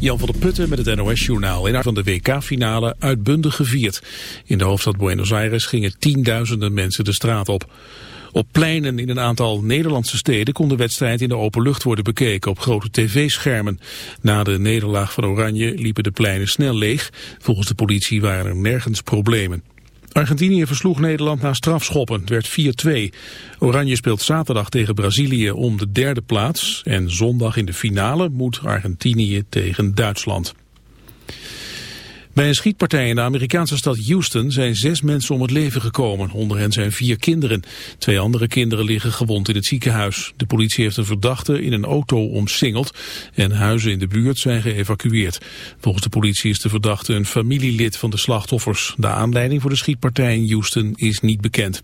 Jan van der Putten met het NOS-journaal. In van de WK-finale uitbundig gevierd. In de hoofdstad Buenos Aires gingen tienduizenden mensen de straat op. Op pleinen in een aantal Nederlandse steden kon de wedstrijd in de open lucht worden bekeken op grote tv-schermen. Na de nederlaag van Oranje liepen de pleinen snel leeg. Volgens de politie waren er nergens problemen. Argentinië versloeg Nederland na strafschoppen. Het werd 4-2. Oranje speelt zaterdag tegen Brazilië om de derde plaats. En zondag in de finale moet Argentinië tegen Duitsland. Bij een schietpartij in de Amerikaanse stad Houston zijn zes mensen om het leven gekomen. Onder hen zijn vier kinderen. Twee andere kinderen liggen gewond in het ziekenhuis. De politie heeft een verdachte in een auto omsingeld en huizen in de buurt zijn geëvacueerd. Volgens de politie is de verdachte een familielid van de slachtoffers. De aanleiding voor de schietpartij in Houston is niet bekend.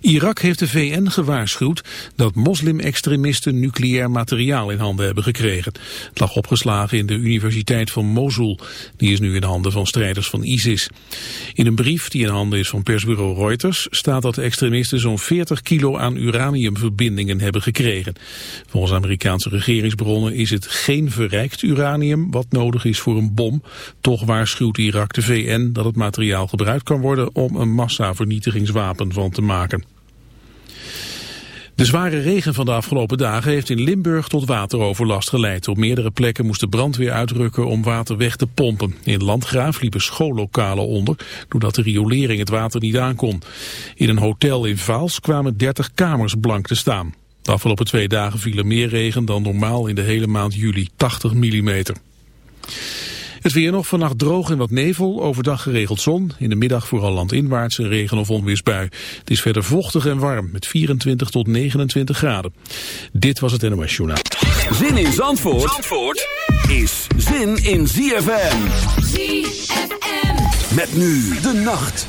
Irak heeft de VN gewaarschuwd dat moslim-extremisten nucleair materiaal in handen hebben gekregen. Het lag opgeslagen in de Universiteit van Mosul. Die is nu in handen van strijders van ISIS. In een brief die in handen is van persbureau Reuters staat dat de extremisten zo'n 40 kilo aan uraniumverbindingen hebben gekregen. Volgens Amerikaanse regeringsbronnen is het geen verrijkt uranium wat nodig is voor een bom. Toch waarschuwt Irak de VN dat het materiaal gebruikt kan worden om een massavernietigingswapen van te maken De zware regen van de afgelopen dagen heeft in Limburg tot wateroverlast geleid. Op meerdere plekken moest de brandweer uitrukken om water weg te pompen. In Landgraaf liepen schoollokalen onder, doordat de riolering het water niet aankon. In een hotel in Vaals kwamen 30 kamers blank te staan. De afgelopen twee dagen viel er meer regen dan normaal in de hele maand juli, 80 millimeter. Het weer nog vannacht droog en wat nevel, overdag geregeld zon. In de middag vooral landinwaarts een regen- of onweersbui. Het is verder vochtig en warm met 24 tot 29 graden. Dit was het NOS Journaal. Zin in Zandvoort, Zandvoort is zin in ZFM. ZFM. Met nu de nacht.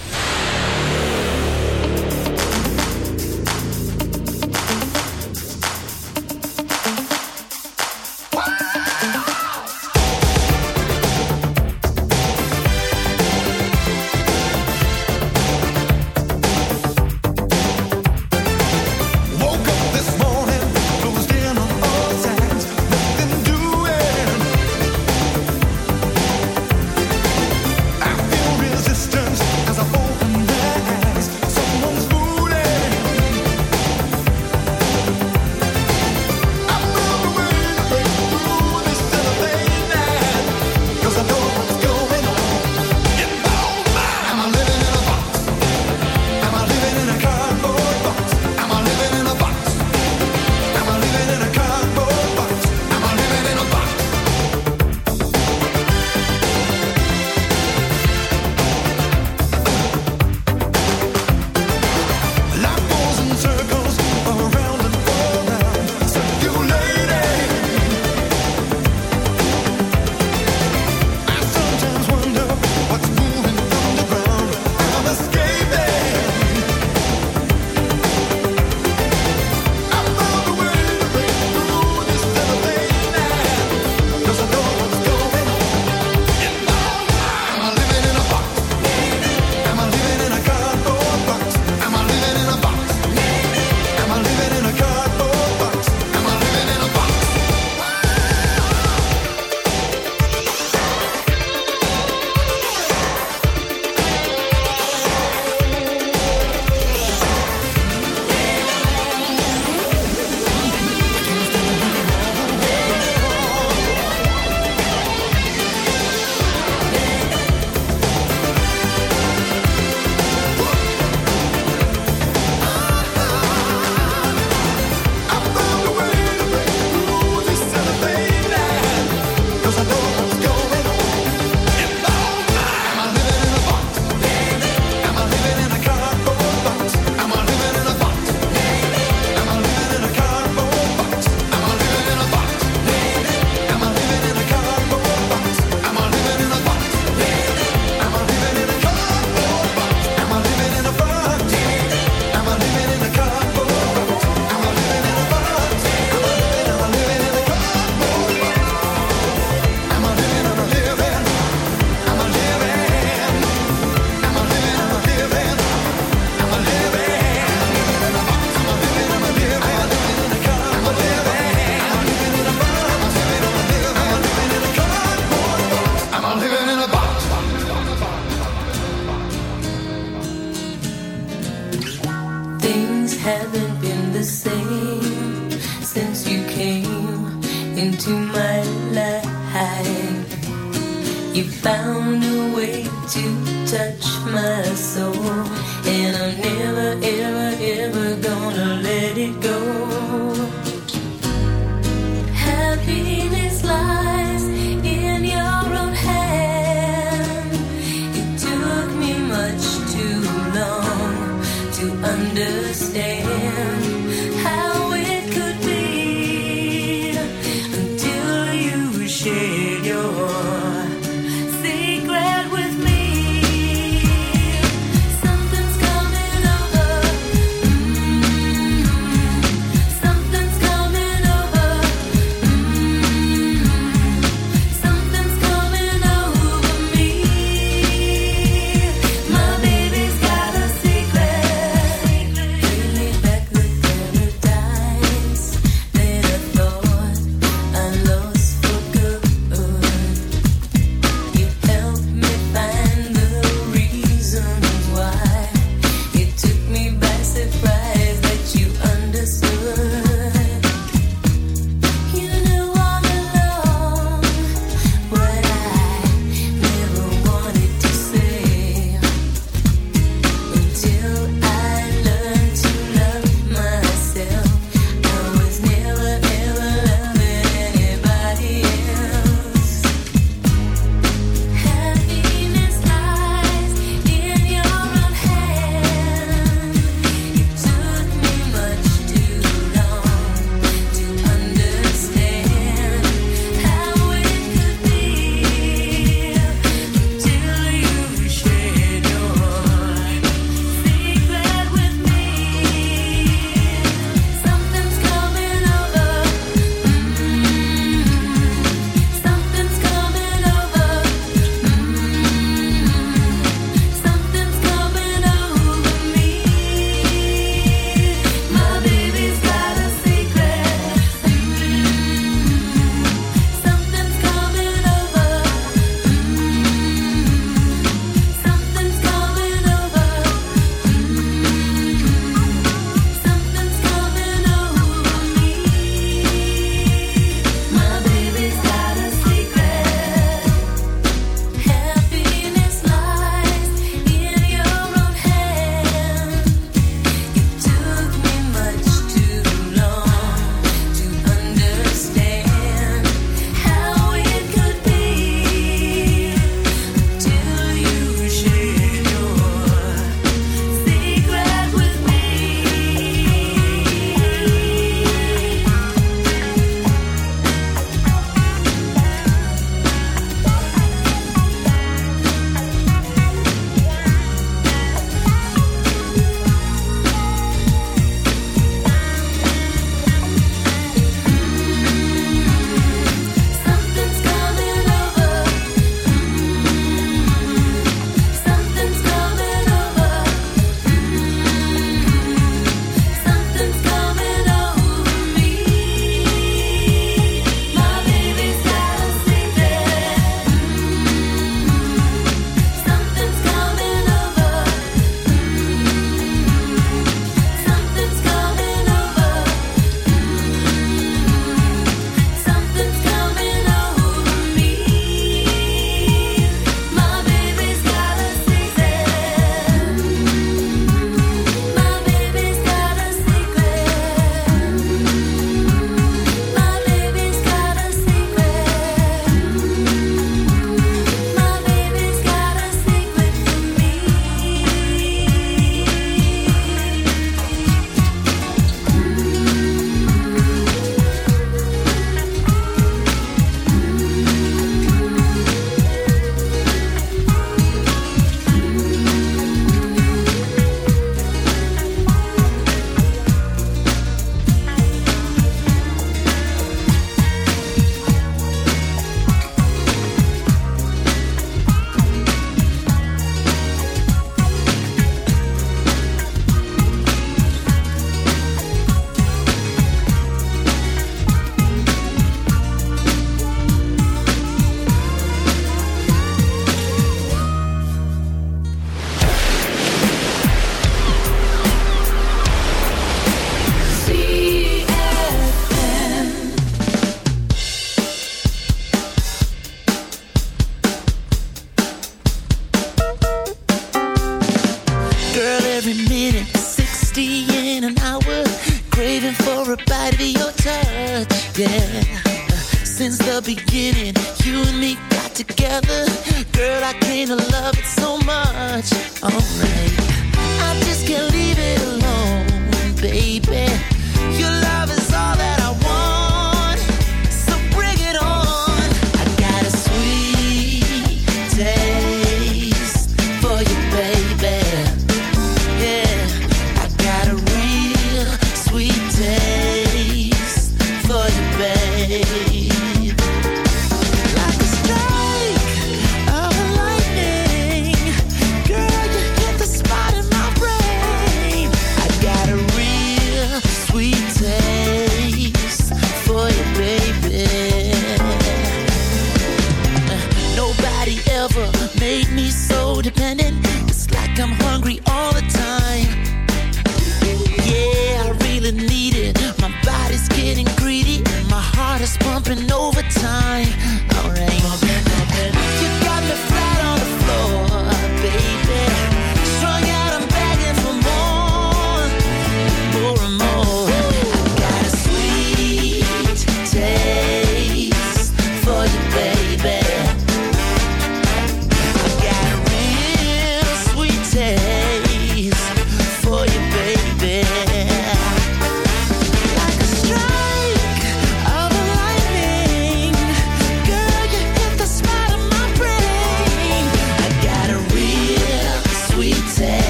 Understand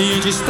Just.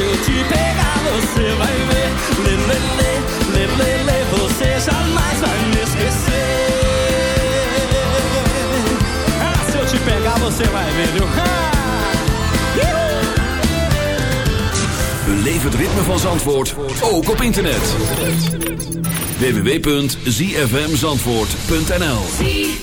se te pegar você vai ver Lelele, lelele, você jamais vai me esquecer Ah, se eu te pegar você vai ver, viu? Beleef het ritme van Zandvoort, ook op internet. www.zfmzandvoort.nl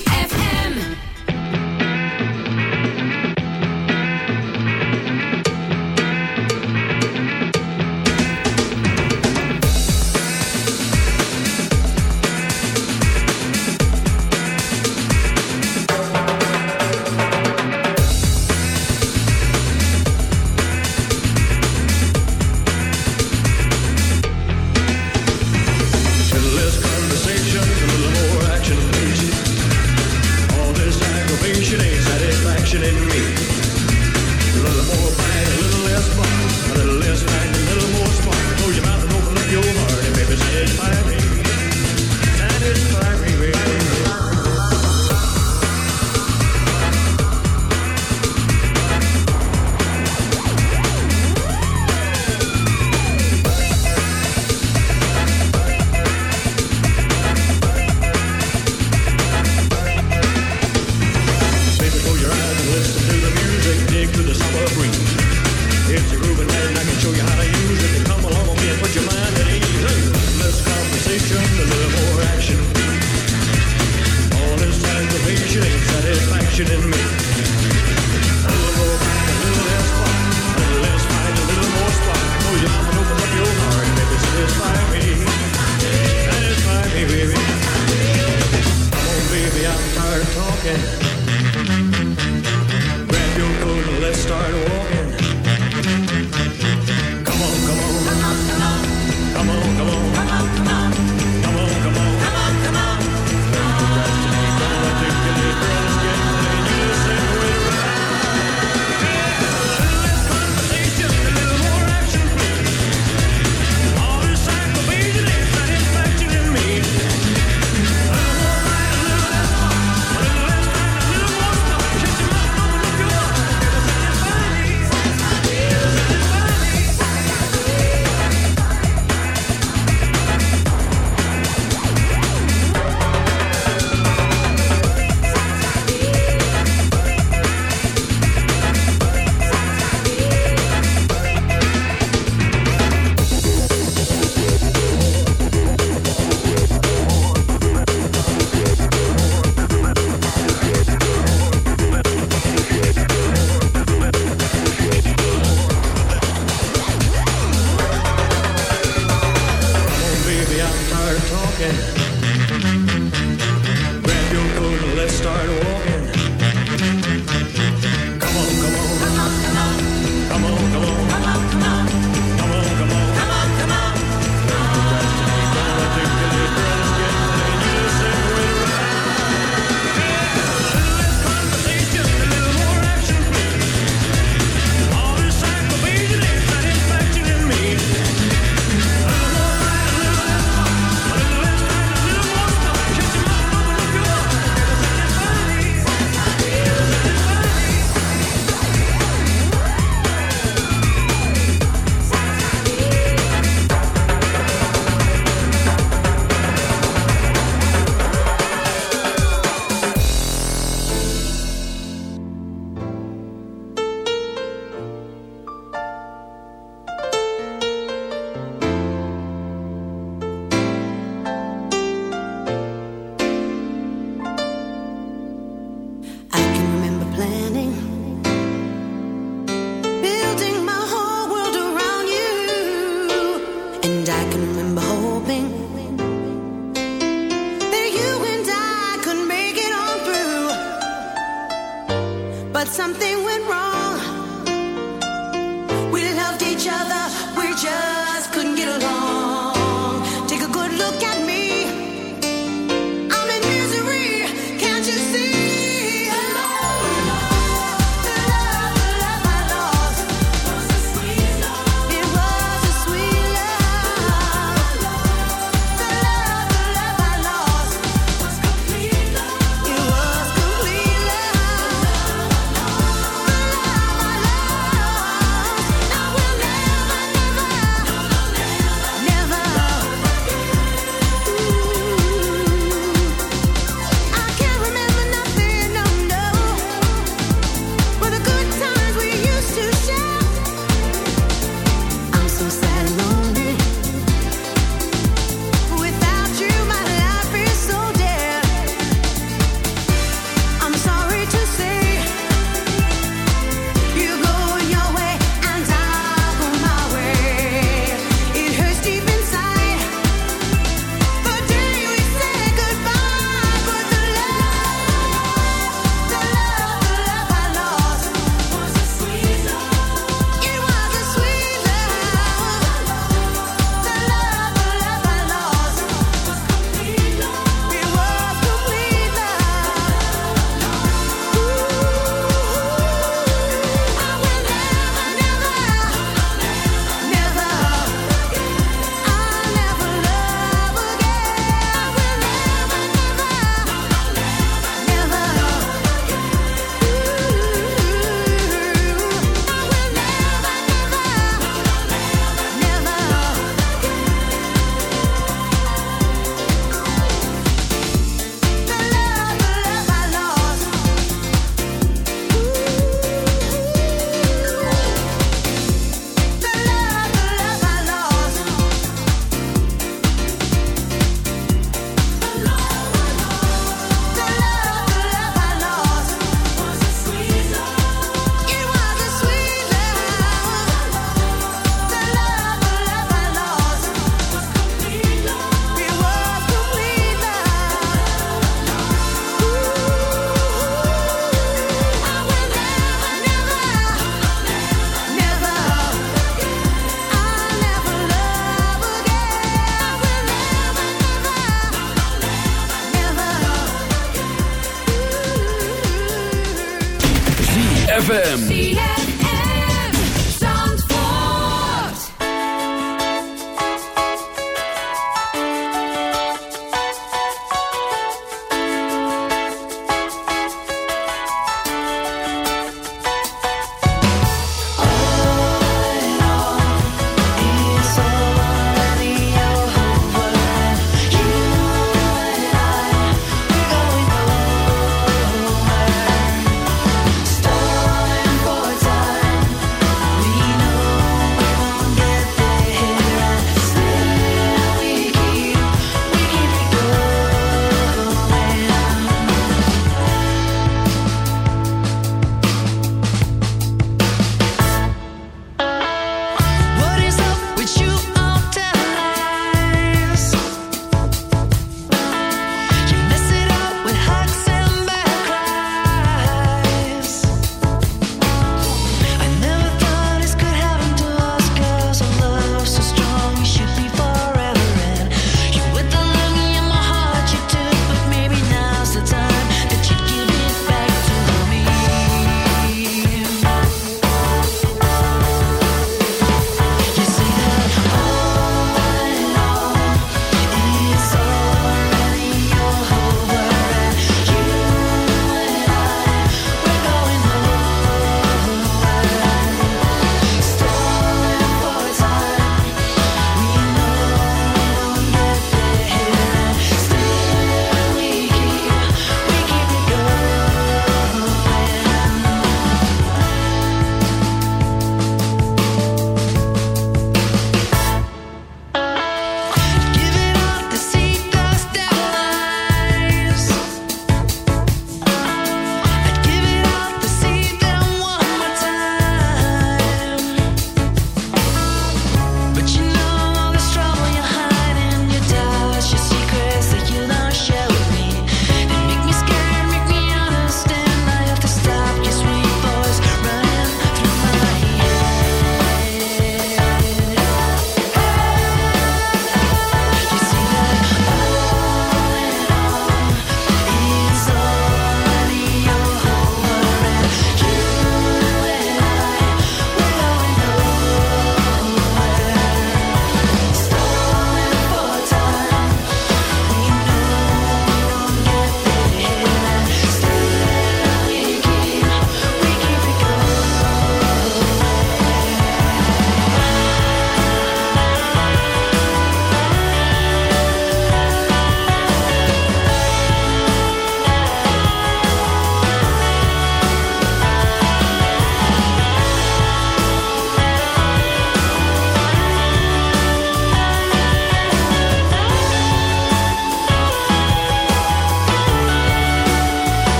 each other.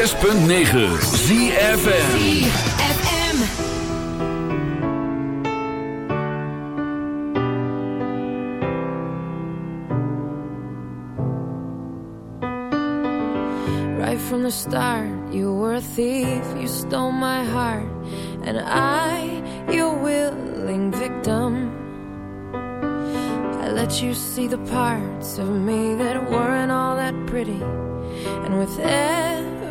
106.9 Right from the start You were a thief, you stole my heart. And I, your willing victim I let you see the parts of me That weren't all that pretty. And with every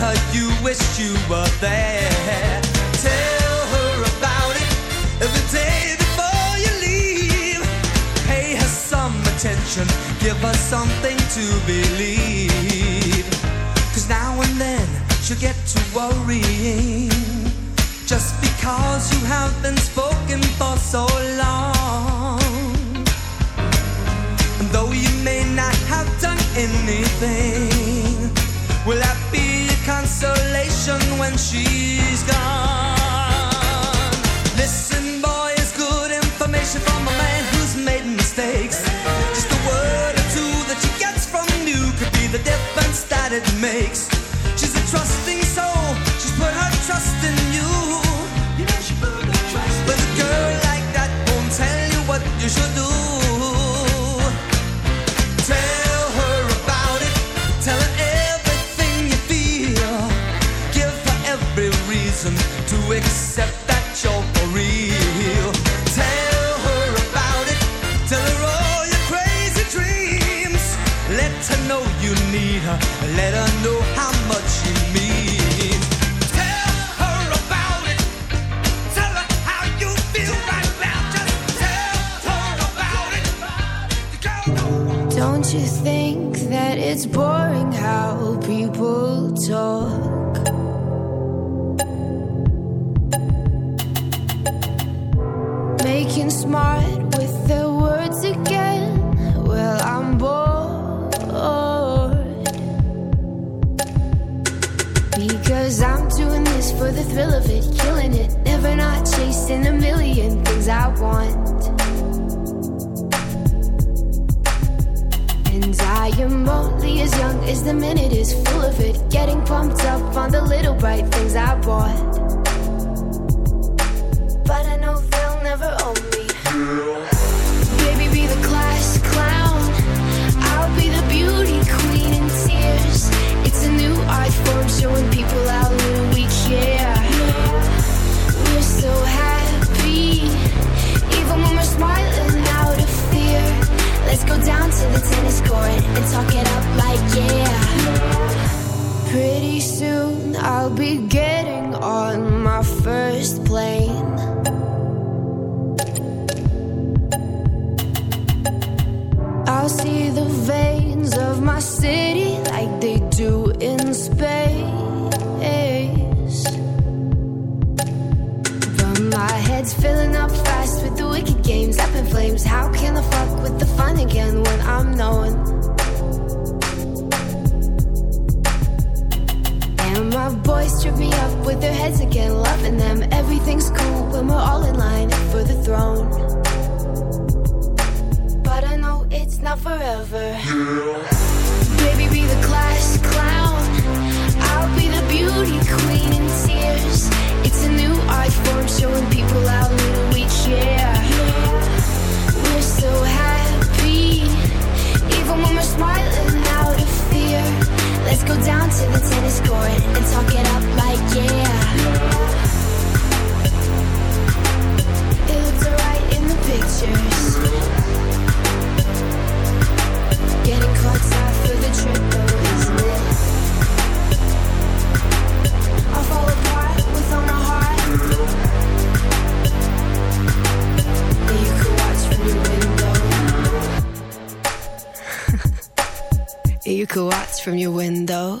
Her you wish you were there. Tell her about it every day before you leave. Pay her some attention, give her something to believe. Cause now and then she'll get to worrying. Just because you have been spoken for so long. And though you may not have done anything, will that be consolation when she's gone? Listen, boy, it's good information from a man who's made mistakes. Just a word or two that she gets from you could be the difference that it makes. The thrill of it, killing it. Never not chasing a million things I want. And I am only as young as the minute is full of it. Getting pumped up on the little bright things I bought. To the tennis court and talk it up like yeah. Pretty soon I'll be getting on my first plane. I'll see the veins of my city like they do in space. But my head's filling up games up in flames. How can I fuck with the fun again when I'm known? And my boys trip me up with their heads again, loving them. Everything's cool when we're all in line for the throne. But I know it's not forever. Baby, be the class clown. I'll be the beauty queen in tears. It's a new form showing people how little we care. So happy, even when we're smiling out of fear. Let's go down to the tennis court and talk it up like yeah. It looks alright in the pictures. From your window.